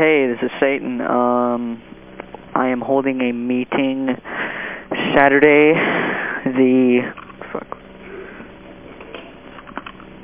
Hey, this is Satan. Um, I am holding a meeting Saturday, the,